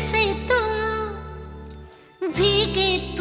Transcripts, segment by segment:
से तो भीगे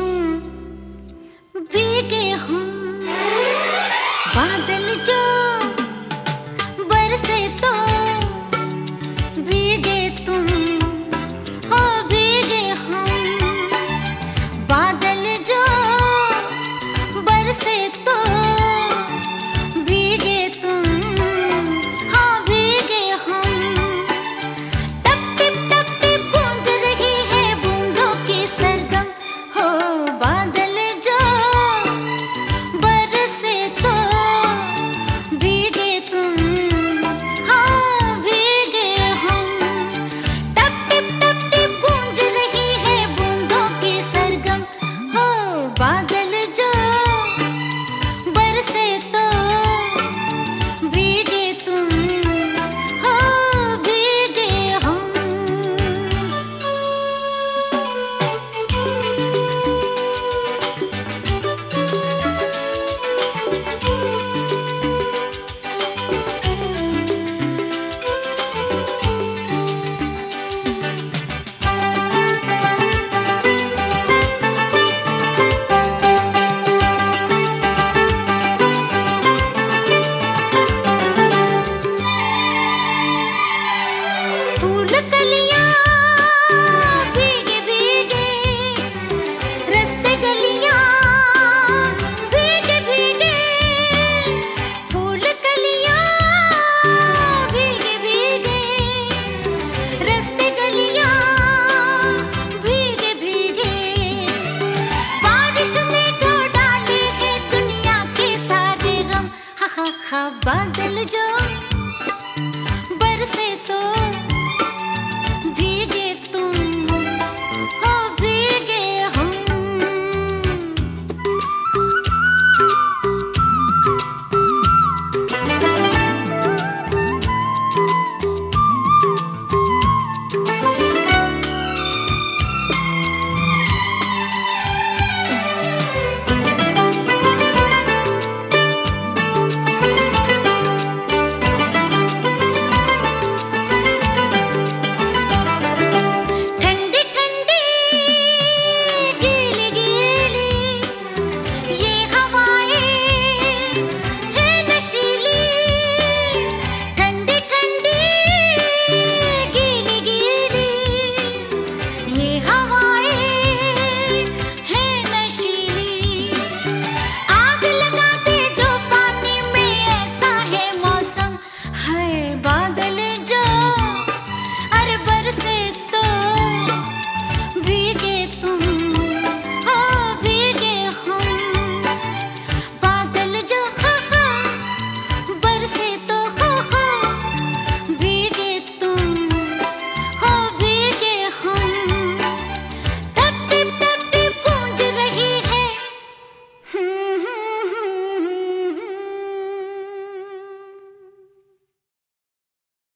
आहा बादल जो बरसे तो